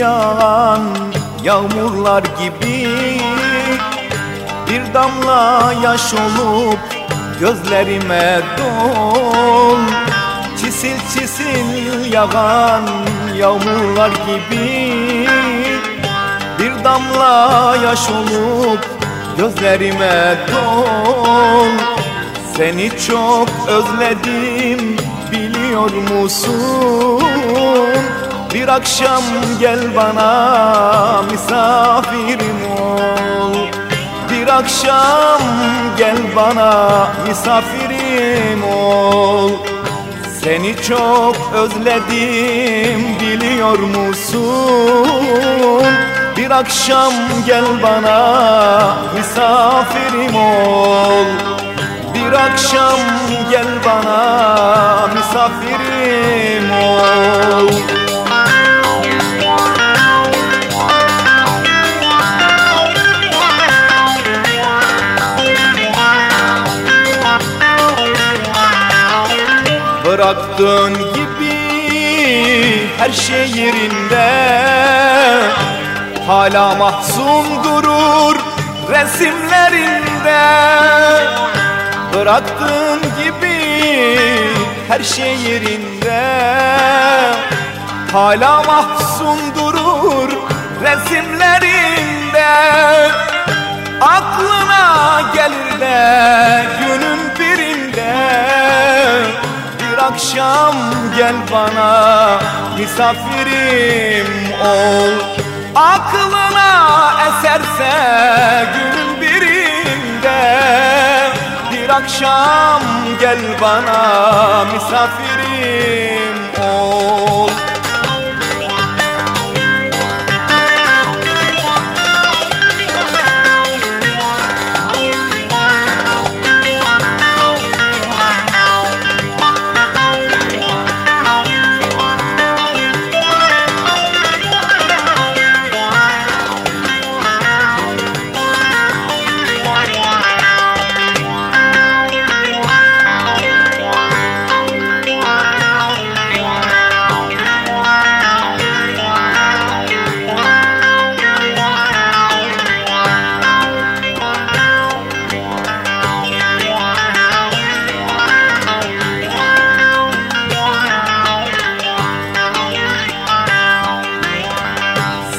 yağan yağmurlar gibi. Bir damla yaş olup gözlerime dol. Çisil çisil yağan yağmurlar gibi. Bir damla yaş olup gözlerime dol. Seni çok özledim biliyor musun? Bir akşam gel bana misafirim ol. Bir akşam gel bana misafirim ol. Seni çok özledim biliyor musun? Bir akşam gel bana misafirim ol. Bir akşam gel bana Bıraktığın gibi her şey yerinde. Hala mahzun durur resimlerinde. Bıraktığın gibi her şey yerinde. Hala mahzun durur resimlerinde akşam gel bana. Misafirim ol. Aklına eserse günün birinde. Bir akşam gel bana misafirim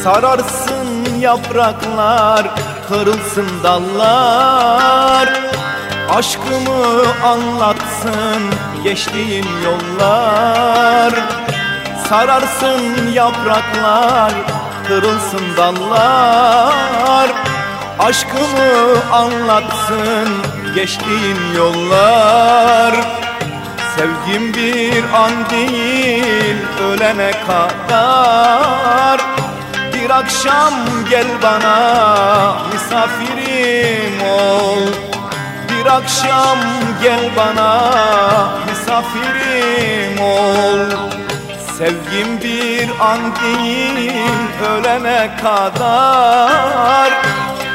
Sararsın yapraklar, kırılsın dallar. Aşkımı anlatsın geçtiğim yollar. Sararsın yapraklar, kırılsın dallar. Aşkımı anlatsın geçtiğim yollar. Sevgim bir an değil ölene kadar Bir akşam gel bana misafirim ol. Bir akşam gel bana misafirim ol. Sevgim bir an değil ölene kadar.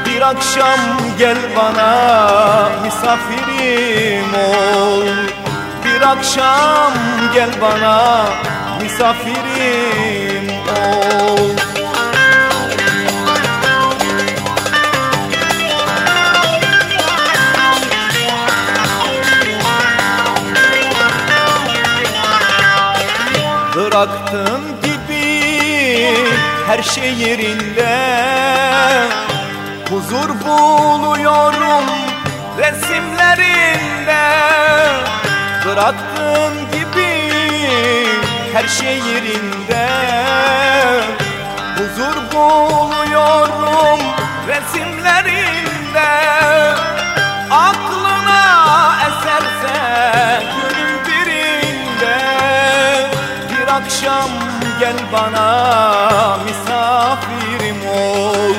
Bir akşam gel bana misafirim ol. Bir akşam gel bana misafirim ol Bıraktığın gibi her şey yerinde. Huzur buluyorum resimlerinde. Bıraktığın gibi her şey yerinde. Huzur buluyorum resimlerinde akşam gel bana misafirim ol.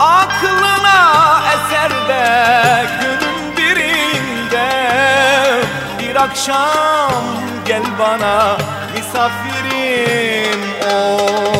Aklına eser de günün birinde. Bir akşam gel bana misafirim ol